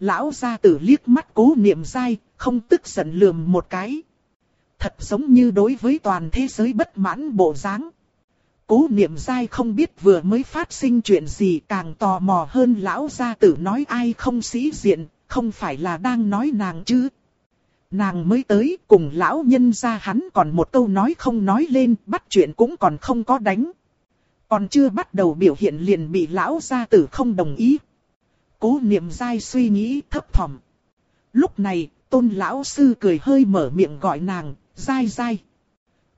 Lão gia tử liếc mắt cố niệm dai, không tức giận lườm một cái. Thật giống như đối với toàn thế giới bất mãn bộ dáng. Cố niệm dai không biết vừa mới phát sinh chuyện gì càng tò mò hơn lão gia tử nói ai không sĩ diện, không phải là đang nói nàng chứ. Nàng mới tới cùng lão nhân ra hắn còn một câu nói không nói lên, bắt chuyện cũng còn không có đánh. Còn chưa bắt đầu biểu hiện liền bị lão gia tử không đồng ý. Cố niệm dai suy nghĩ thấp thỏm. Lúc này, tôn lão sư cười hơi mở miệng gọi nàng, dai dai.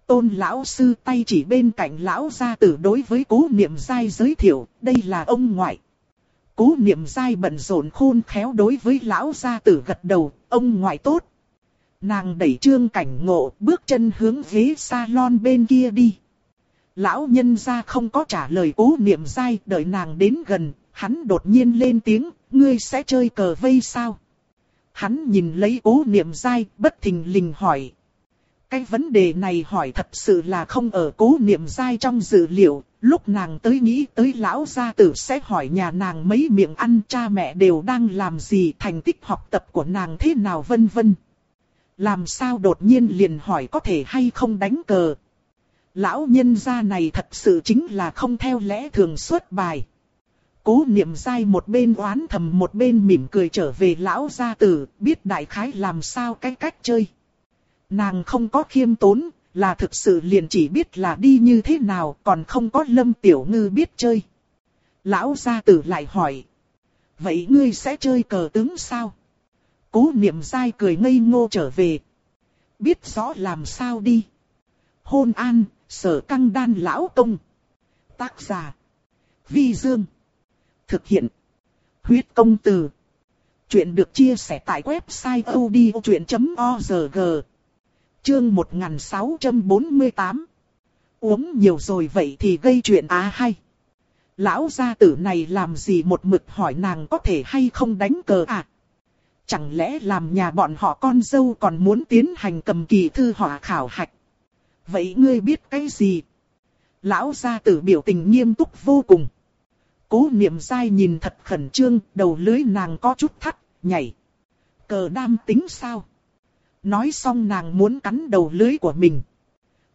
Tôn lão sư tay chỉ bên cạnh lão gia tử đối với cố niệm dai giới thiệu, đây là ông ngoại. Cố niệm dai bận rộn khôn khéo đối với lão gia tử gật đầu, ông ngoại tốt. Nàng đẩy trương cảnh ngộ, bước chân hướng ghế salon bên kia đi. Lão nhân gia không có trả lời cố niệm dai, đợi nàng đến gần, hắn đột nhiên lên tiếng, ngươi sẽ chơi cờ vây sao? Hắn nhìn lấy cố niệm dai, bất thình lình hỏi. Cái vấn đề này hỏi thật sự là không ở cố niệm dai trong dự liệu, lúc nàng tới nghĩ tới lão gia tử sẽ hỏi nhà nàng mấy miệng ăn cha mẹ đều đang làm gì thành tích học tập của nàng thế nào vân vân. Làm sao đột nhiên liền hỏi có thể hay không đánh cờ. Lão nhân gia này thật sự chính là không theo lẽ thường suốt bài. Cố niệm dai một bên oán thầm một bên mỉm cười trở về lão gia tử, biết đại khái làm sao cái cách chơi. Nàng không có khiêm tốn, là thực sự liền chỉ biết là đi như thế nào, còn không có lâm tiểu ngư biết chơi. Lão gia tử lại hỏi. Vậy ngươi sẽ chơi cờ tướng sao? Cố niệm dai cười ngây ngô trở về. Biết rõ làm sao đi. Hôn an, sở căng đan lão công. Tác giả. Vi Dương. Thực hiện. Huyết công từ. Chuyện được chia sẻ tại website odchuyện.org. Chương 1648. Uống nhiều rồi vậy thì gây chuyện á hay. Lão gia tử này làm gì một mực hỏi nàng có thể hay không đánh cờ à? Chẳng lẽ làm nhà bọn họ con dâu còn muốn tiến hành cầm kỳ thư họa khảo hạch? Vậy ngươi biết cái gì? Lão gia tử biểu tình nghiêm túc vô cùng. Cố niệm sai nhìn thật khẩn trương, đầu lưới nàng có chút thắt, nhảy. Cờ đam tính sao? Nói xong nàng muốn cắn đầu lưới của mình.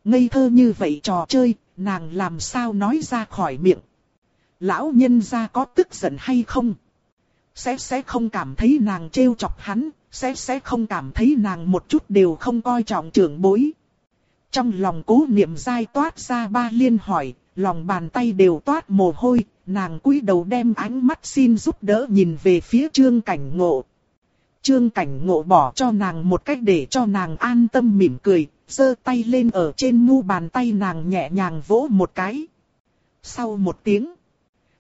Ngây thơ như vậy trò chơi, nàng làm sao nói ra khỏi miệng. Lão nhân gia có tức giận hay không? Sẽ sẽ không cảm thấy nàng trêu chọc hắn, sẽ sẽ không cảm thấy nàng một chút đều không coi trọng trưởng bối. Trong lòng cố niệm dai toát ra ba liên hỏi, lòng bàn tay đều toát mồ hôi, nàng cúi đầu đem ánh mắt xin giúp đỡ nhìn về phía trương cảnh ngộ. Trương cảnh ngộ bỏ cho nàng một cách để cho nàng an tâm mỉm cười, giơ tay lên ở trên mu bàn tay nàng nhẹ nhàng vỗ một cái. Sau một tiếng,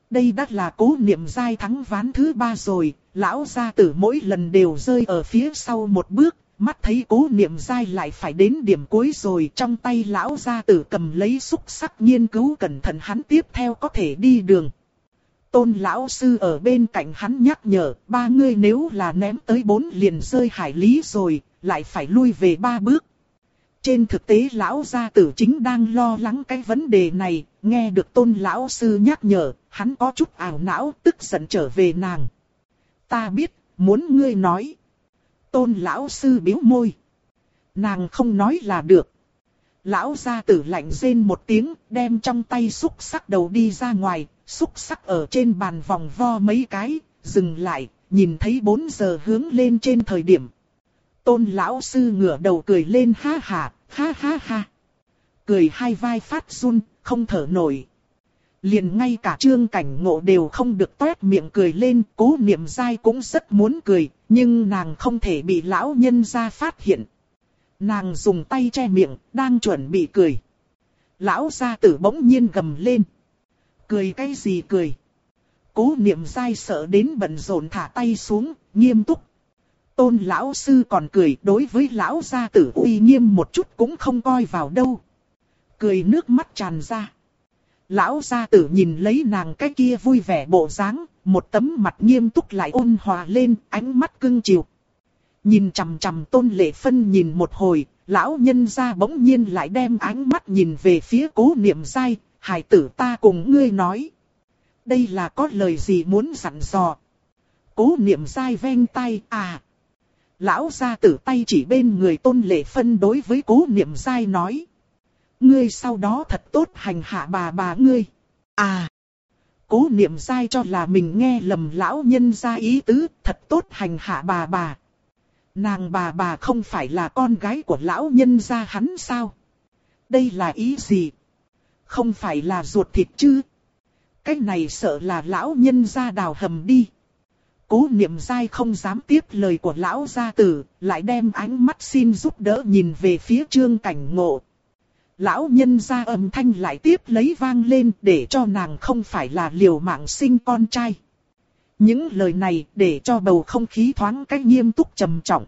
đây đã là cố niệm giai thắng ván thứ ba rồi, lão gia tử mỗi lần đều rơi ở phía sau một bước, mắt thấy cố niệm giai lại phải đến điểm cuối rồi trong tay lão gia tử cầm lấy xúc sắc nghiên cứu cẩn thận hắn tiếp theo có thể đi đường. Tôn lão sư ở bên cạnh hắn nhắc nhở, ba người nếu là ném tới bốn liền rơi hải lý rồi, lại phải lui về ba bước. Trên thực tế lão gia tử chính đang lo lắng cái vấn đề này, nghe được tôn lão sư nhắc nhở, hắn có chút ảo não tức giận trở về nàng. Ta biết, muốn ngươi nói. Tôn lão sư biếu môi. Nàng không nói là được. Lão gia tử lạnh rên một tiếng, đem trong tay xúc sắc đầu đi ra ngoài, xúc sắc ở trên bàn vòng vo mấy cái, dừng lại, nhìn thấy 4 giờ hướng lên trên thời điểm. Tôn lão sư ngửa đầu cười lên ha ha, ha ha ha. Cười hai vai phát run, không thở nổi. Liền ngay cả trương cảnh ngộ đều không được toét miệng cười lên, cố niệm dai cũng rất muốn cười, nhưng nàng không thể bị lão nhân ra phát hiện. Nàng dùng tay che miệng, đang chuẩn bị cười. Lão gia tử bỗng nhiên gầm lên. Cười cái gì cười? Cố niệm dai sợ đến bận rộn thả tay xuống, nghiêm túc. Tôn lão sư còn cười đối với lão gia tử uy nghiêm một chút cũng không coi vào đâu. Cười nước mắt tràn ra. Lão gia tử nhìn lấy nàng cái kia vui vẻ bộ dáng, một tấm mặt nghiêm túc lại ôn hòa lên, ánh mắt cưng chiều. Nhìn chằm chằm tôn lệ phân nhìn một hồi, lão nhân gia bỗng nhiên lại đem ánh mắt nhìn về phía cố niệm dai, hài tử ta cùng ngươi nói. Đây là có lời gì muốn dặn dò. Cố niệm dai ven tay à. Lão gia tử tay chỉ bên người tôn lệ phân đối với cố niệm dai nói. Ngươi sau đó thật tốt hành hạ bà bà ngươi. À. Cố niệm dai cho là mình nghe lầm lão nhân gia ý tứ, thật tốt hành hạ bà bà. Nàng bà bà không phải là con gái của lão nhân gia hắn sao? Đây là ý gì? Không phải là ruột thịt chứ? Cái này sợ là lão nhân gia đào hầm đi. Cố niệm dai không dám tiếp lời của lão gia tử, lại đem ánh mắt xin giúp đỡ nhìn về phía trương cảnh ngộ. Lão nhân gia âm thanh lại tiếp lấy vang lên để cho nàng không phải là liều mạng sinh con trai. Những lời này để cho bầu không khí thoáng cách nghiêm túc trầm trọng.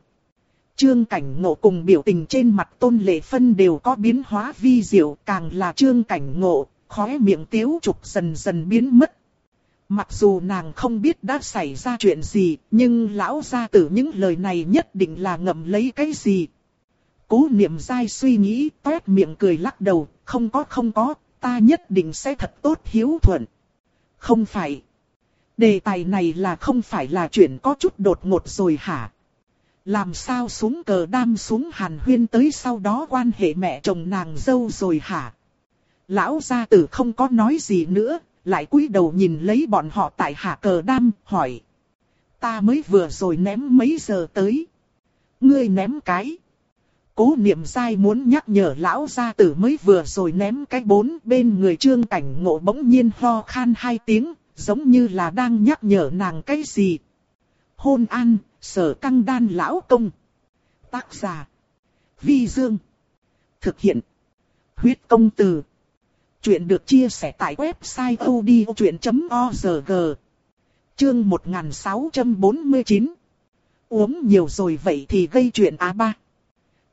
Trương cảnh ngộ cùng biểu tình trên mặt tôn lệ phân đều có biến hóa vi diệu càng là trương cảnh ngộ, khóe miệng tiếu trục dần dần biến mất. Mặc dù nàng không biết đã xảy ra chuyện gì, nhưng lão gia tử những lời này nhất định là ngậm lấy cái gì. Cố niệm dai suy nghĩ, toét miệng cười lắc đầu, không có không có, ta nhất định sẽ thật tốt hiếu thuận. Không phải. Đề tài này là không phải là chuyện có chút đột ngột rồi hả? Làm sao xuống cờ đam xuống hàn huyên tới sau đó quan hệ mẹ chồng nàng dâu rồi hả? Lão gia tử không có nói gì nữa, lại cúi đầu nhìn lấy bọn họ tại hạ cờ đam, hỏi. Ta mới vừa rồi ném mấy giờ tới. Ngươi ném cái. Cố niệm sai muốn nhắc nhở lão gia tử mới vừa rồi ném cái bốn bên người trương cảnh ngộ bỗng nhiên ho khan hai tiếng, giống như là đang nhắc nhở nàng cái gì. Hôn an, sở căng đan lão công. Tác giả. Vi Dương. Thực hiện. Huyết công từ. Chuyện được chia sẻ tại website odchuyện.org. Chương 1649. Uống nhiều rồi vậy thì gây chuyện á ba.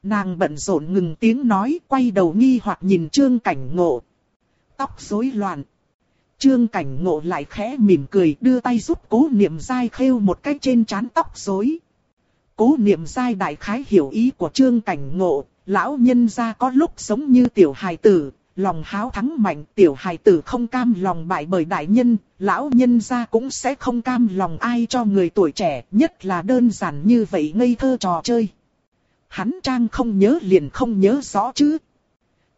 Nàng bận rộn ngừng tiếng nói, quay đầu nghi hoặc nhìn trương cảnh ngộ. Tóc rối loạn. Trương cảnh ngộ lại khẽ mỉm cười đưa tay giúp cố niệm dai khêu một cái trên trán tóc rối. Cố niệm dai đại khái hiểu ý của trương cảnh ngộ, lão nhân gia có lúc giống như tiểu hài tử, lòng háo thắng mạnh, tiểu hài tử không cam lòng bại bởi đại nhân, lão nhân gia cũng sẽ không cam lòng ai cho người tuổi trẻ, nhất là đơn giản như vậy ngây thơ trò chơi. Hắn trang không nhớ liền không nhớ rõ chứ.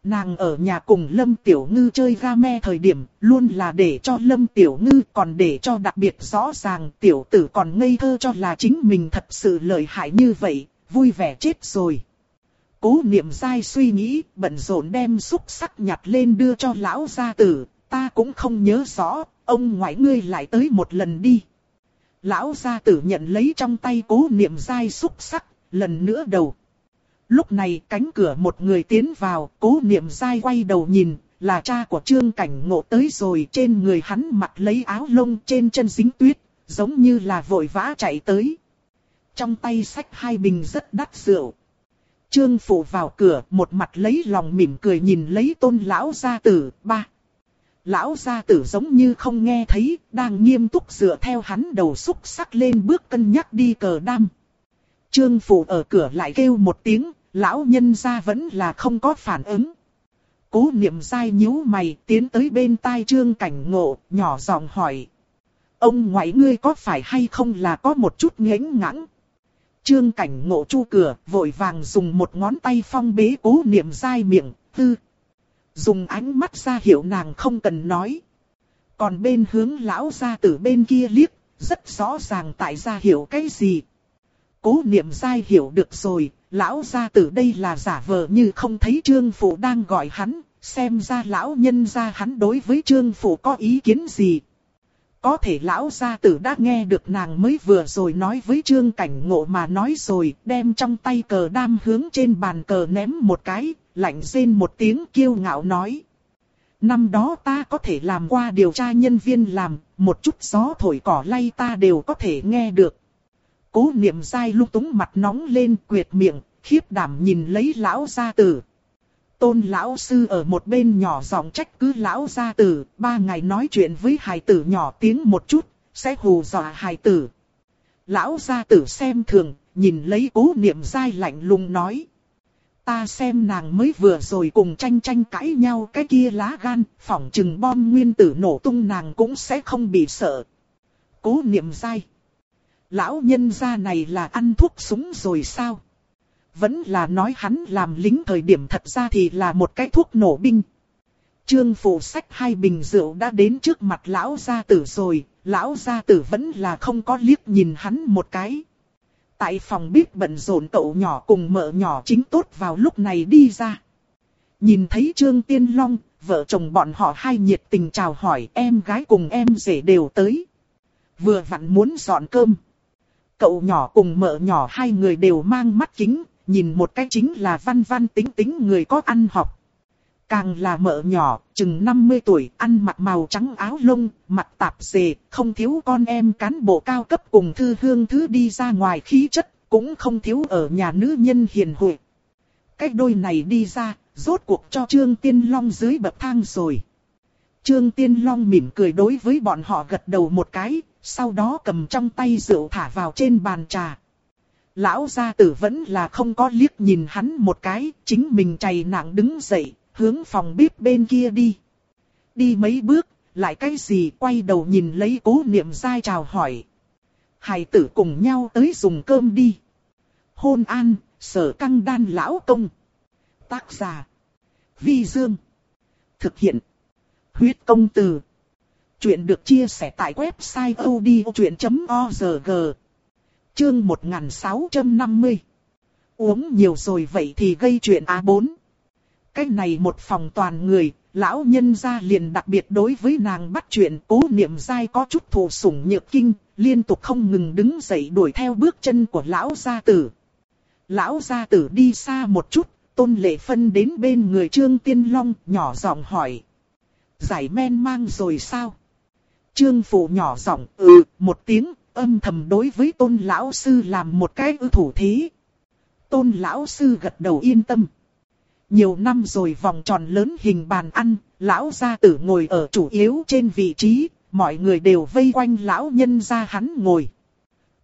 Nàng ở nhà cùng Lâm Tiểu Ngư chơi game thời điểm, luôn là để cho Lâm Tiểu Ngư còn để cho đặc biệt rõ ràng tiểu tử còn ngây thơ cho là chính mình thật sự lợi hại như vậy, vui vẻ chết rồi. Cố niệm dai suy nghĩ, bận rộn đem xúc sắc nhặt lên đưa cho lão gia tử, ta cũng không nhớ rõ, ông ngoại ngươi lại tới một lần đi. Lão gia tử nhận lấy trong tay cố niệm dai xúc sắc, lần nữa đầu. Lúc này cánh cửa một người tiến vào, cố niệm dai quay đầu nhìn, là cha của trương cảnh ngộ tới rồi trên người hắn mặc lấy áo lông trên chân dính tuyết, giống như là vội vã chạy tới. Trong tay sách hai bình rất đắt rượu. Trương phủ vào cửa, một mặt lấy lòng mỉm cười nhìn lấy tôn lão gia tử, ba. Lão gia tử giống như không nghe thấy, đang nghiêm túc dựa theo hắn đầu xúc sắc lên bước cân nhắc đi cờ đam. Trương phủ ở cửa lại kêu một tiếng, lão nhân gia vẫn là không có phản ứng. Cố niệm dai nhíu mày tiến tới bên tai trương cảnh ngộ, nhỏ giọng hỏi. Ông ngoại ngươi có phải hay không là có một chút ngẽn ngãng? Trương cảnh ngộ chu cửa, vội vàng dùng một ngón tay phong bế cố niệm dai miệng, tư. Dùng ánh mắt ra hiệu nàng không cần nói. Còn bên hướng lão ra từ bên kia liếc, rất rõ ràng tại ra hiểu cái gì. Cố niệm dai hiểu được rồi, lão gia tử đây là giả vờ như không thấy trương phụ đang gọi hắn, xem ra lão nhân gia hắn đối với trương phụ có ý kiến gì. Có thể lão gia tử đã nghe được nàng mới vừa rồi nói với trương cảnh ngộ mà nói rồi, đem trong tay cờ đam hướng trên bàn cờ ném một cái, lạnh rên một tiếng kiêu ngạo nói. Năm đó ta có thể làm qua điều tra nhân viên làm, một chút gió thổi cỏ lay ta đều có thể nghe được. Cố niệm dai lúc túng mặt nóng lên quyệt miệng, khiếp đảm nhìn lấy lão gia tử. Tôn lão sư ở một bên nhỏ giọng trách cứ lão gia tử, ba ngày nói chuyện với hài tử nhỏ tiếng một chút, sẽ hù dọa hài tử. Lão gia tử xem thường, nhìn lấy cố niệm dai lạnh lùng nói. Ta xem nàng mới vừa rồi cùng tranh tranh cãi nhau cái kia lá gan, phỏng chừng bom nguyên tử nổ tung nàng cũng sẽ không bị sợ. Cố niệm dai. Lão nhân gia này là ăn thuốc súng rồi sao? Vẫn là nói hắn làm lính thời điểm thật ra thì là một cái thuốc nổ binh. Trương phụ sách hai bình rượu đã đến trước mặt lão gia tử rồi, lão gia tử vẫn là không có liếc nhìn hắn một cái. Tại phòng bếp bận rộn cậu nhỏ cùng mợ nhỏ chính tốt vào lúc này đi ra. Nhìn thấy Trương Tiên Long, vợ chồng bọn họ hai nhiệt tình chào hỏi em gái cùng em rể đều tới. Vừa vặn muốn dọn cơm. Cậu nhỏ cùng mợ nhỏ hai người đều mang mắt kính, nhìn một cái chính là văn văn tính tính người có ăn học. Càng là mợ nhỏ, chừng 50 tuổi, ăn mặc màu trắng áo lông, mặt tạp dề, không thiếu con em cán bộ cao cấp cùng thư hương thứ đi ra ngoài khí chất, cũng không thiếu ở nhà nữ nhân hiền huệ. Cách đôi này đi ra, rốt cuộc cho Trương Tiên Long dưới bậc thang rồi. Trương Tiên Long mỉm cười đối với bọn họ gật đầu một cái, sau đó cầm trong tay rượu thả vào trên bàn trà. Lão gia tử vẫn là không có liếc nhìn hắn một cái, chính mình chày nặng đứng dậy, hướng phòng bếp bên kia đi. Đi mấy bước, lại cái gì quay đầu nhìn lấy cố niệm dai chào hỏi. Hải tử cùng nhau tới dùng cơm đi. Hôn an, sở căng đan lão công. Tác giả. Vi Dương. Thực hiện. Huyết công từ. Chuyện được chia sẻ tại website odchuyện.org. Chương 1650. Uống nhiều rồi vậy thì gây chuyện A4. Cái này một phòng toàn người, lão nhân gia liền đặc biệt đối với nàng bắt chuyện cố niệm dai có chút thù sủng nhược kinh, liên tục không ngừng đứng dậy đuổi theo bước chân của lão gia tử. Lão gia tử đi xa một chút, tôn lệ phân đến bên người trương tiên long, nhỏ giọng hỏi. Giải men mang rồi sao? Trương phụ nhỏ giọng ừ, một tiếng, âm thầm đối với tôn lão sư làm một cái ư thủ thế. Tôn lão sư gật đầu yên tâm. Nhiều năm rồi vòng tròn lớn hình bàn ăn, lão gia tử ngồi ở chủ yếu trên vị trí, mọi người đều vây quanh lão nhân gia hắn ngồi.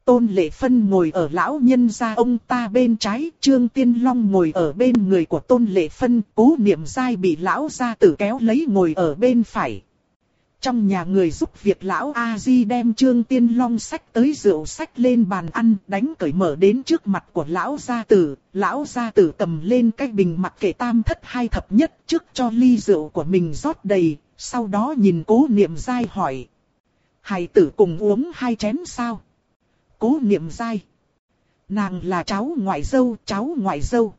Tôn Lệ Phân ngồi ở lão nhân gia ông ta bên trái, Trương Tiên Long ngồi ở bên người của Tôn Lệ Phân, cố niệm dai bị lão gia tử kéo lấy ngồi ở bên phải. Trong nhà người giúp việc lão A-di đem Trương Tiên Long sách tới rượu sách lên bàn ăn, đánh cởi mở đến trước mặt của lão gia tử, lão gia tử cầm lên cái bình mặc kệ tam thất hai thập nhất trước cho ly rượu của mình rót đầy, sau đó nhìn cố niệm dai hỏi. Hài tử cùng uống hai chén sao? Cố niệm dai. Nàng là cháu ngoại dâu, cháu ngoại dâu.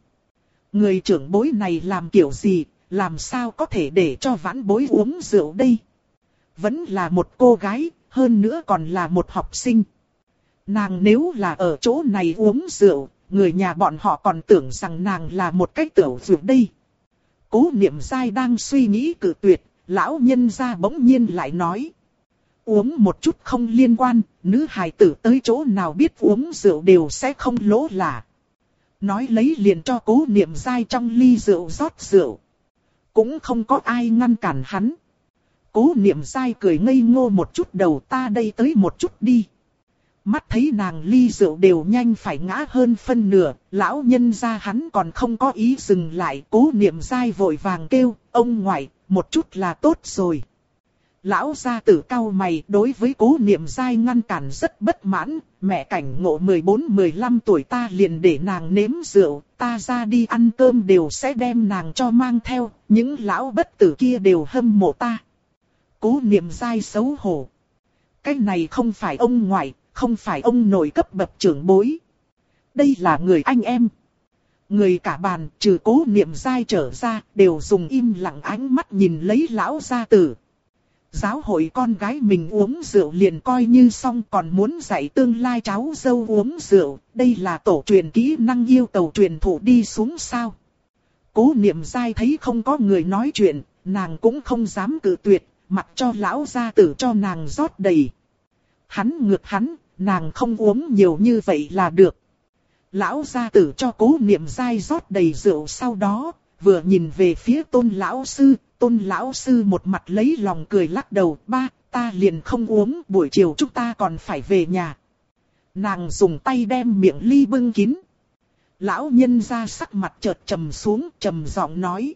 Người trưởng bối này làm kiểu gì, làm sao có thể để cho vãn bối uống rượu đây? Vẫn là một cô gái, hơn nữa còn là một học sinh. Nàng nếu là ở chỗ này uống rượu, người nhà bọn họ còn tưởng rằng nàng là một cái tiểu rượu đây. Cố niệm dai đang suy nghĩ cử tuyệt, lão nhân ra bỗng nhiên lại nói. Uống một chút không liên quan, nữ hài tử tới chỗ nào biết uống rượu đều sẽ không lỗ là. Nói lấy liền cho cố niệm dai trong ly rượu rót rượu. Cũng không có ai ngăn cản hắn. Cố niệm dai cười ngây ngô một chút đầu ta đây tới một chút đi. Mắt thấy nàng ly rượu đều nhanh phải ngã hơn phân nửa, lão nhân ra hắn còn không có ý dừng lại. Cố niệm dai vội vàng kêu, ông ngoại, một chút là tốt rồi. Lão gia tử cao mày đối với cố niệm dai ngăn cản rất bất mãn, mẹ cảnh ngộ 14-15 tuổi ta liền để nàng nếm rượu, ta ra đi ăn cơm đều sẽ đem nàng cho mang theo, những lão bất tử kia đều hâm mộ ta. Cố niệm dai xấu hổ. Cái này không phải ông ngoại, không phải ông nội cấp bậc trưởng bối. Đây là người anh em. Người cả bàn trừ cố niệm dai trở ra đều dùng im lặng ánh mắt nhìn lấy lão gia tử. Giáo hội con gái mình uống rượu liền coi như xong còn muốn dạy tương lai cháu dâu uống rượu, đây là tổ truyền kỹ năng yêu cầu truyền thụ đi xuống sao. Cố niệm dai thấy không có người nói chuyện, nàng cũng không dám cự tuyệt, mặc cho lão gia tử cho nàng rót đầy. Hắn ngược hắn, nàng không uống nhiều như vậy là được. Lão gia tử cho cố niệm dai rót đầy rượu sau đó, vừa nhìn về phía tôn lão sư, tôn lão sư một mặt lấy lòng cười lắc đầu, ba, ta liền không uống, buổi chiều chúng ta còn phải về nhà. Nàng dùng tay đem miệng ly bưng kín. Lão nhân ra sắc mặt chợt trầm xuống, trầm giọng nói.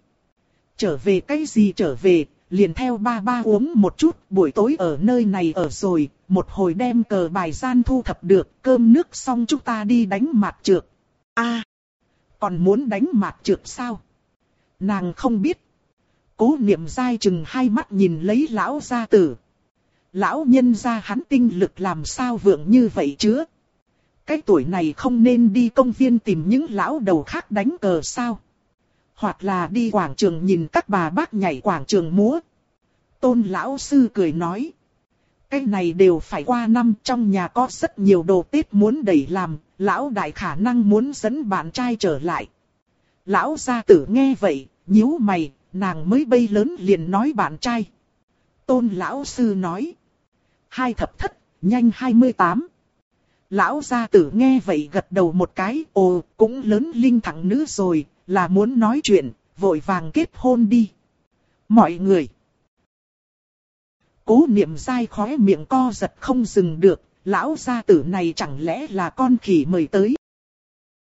Trở về cái gì trở về, liền theo ba ba uống một chút, buổi tối ở nơi này ở rồi, một hồi đem cờ bài gian thu thập được, cơm nước xong chúng ta đi đánh mạt trược. a còn muốn đánh mạt trược sao? Nàng không biết. Cố niệm dai chừng hai mắt nhìn lấy lão gia tử. Lão nhân gia hắn tinh lực làm sao vượng như vậy chứ? Cái tuổi này không nên đi công viên tìm những lão đầu khác đánh cờ sao? Hoặc là đi quảng trường nhìn các bà bác nhảy quảng trường múa. Tôn lão sư cười nói. Cái này đều phải qua năm trong nhà có rất nhiều đồ Tết muốn đẩy làm, lão đại khả năng muốn dẫn bạn trai trở lại. Lão gia tử nghe vậy, nhíu mày, nàng mới bay lớn liền nói bạn trai. Tôn lão sư nói. Hai thập thất, nhanh 28. Lão gia tử nghe vậy gật đầu một cái, ồ, cũng lớn linh thẳng nữ rồi, là muốn nói chuyện, vội vàng kết hôn đi. Mọi người. Cố niệm dai khóe miệng co giật không dừng được, lão gia tử này chẳng lẽ là con khỉ mời tới.